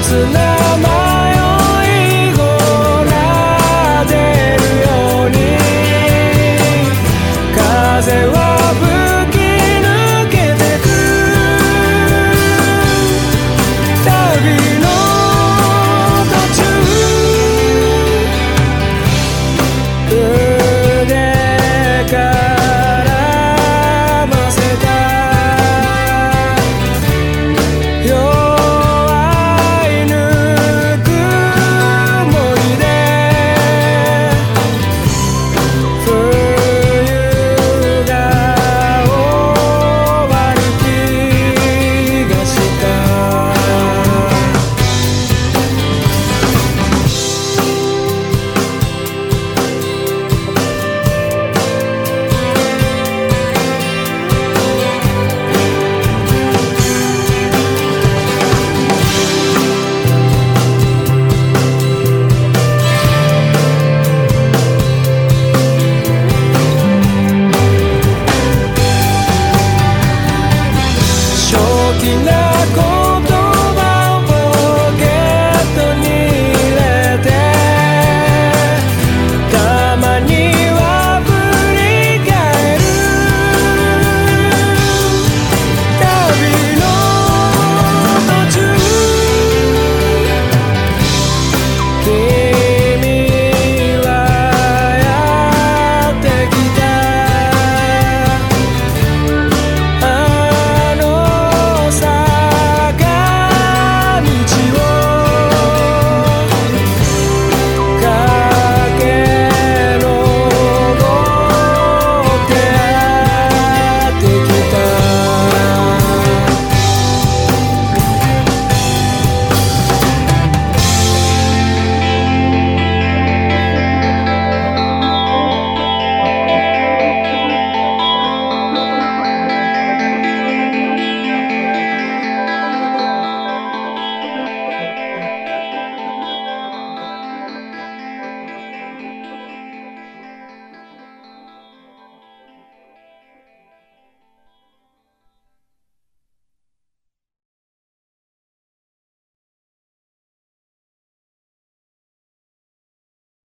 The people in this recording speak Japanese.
つないごら出るように風は吹き抜けてく。旅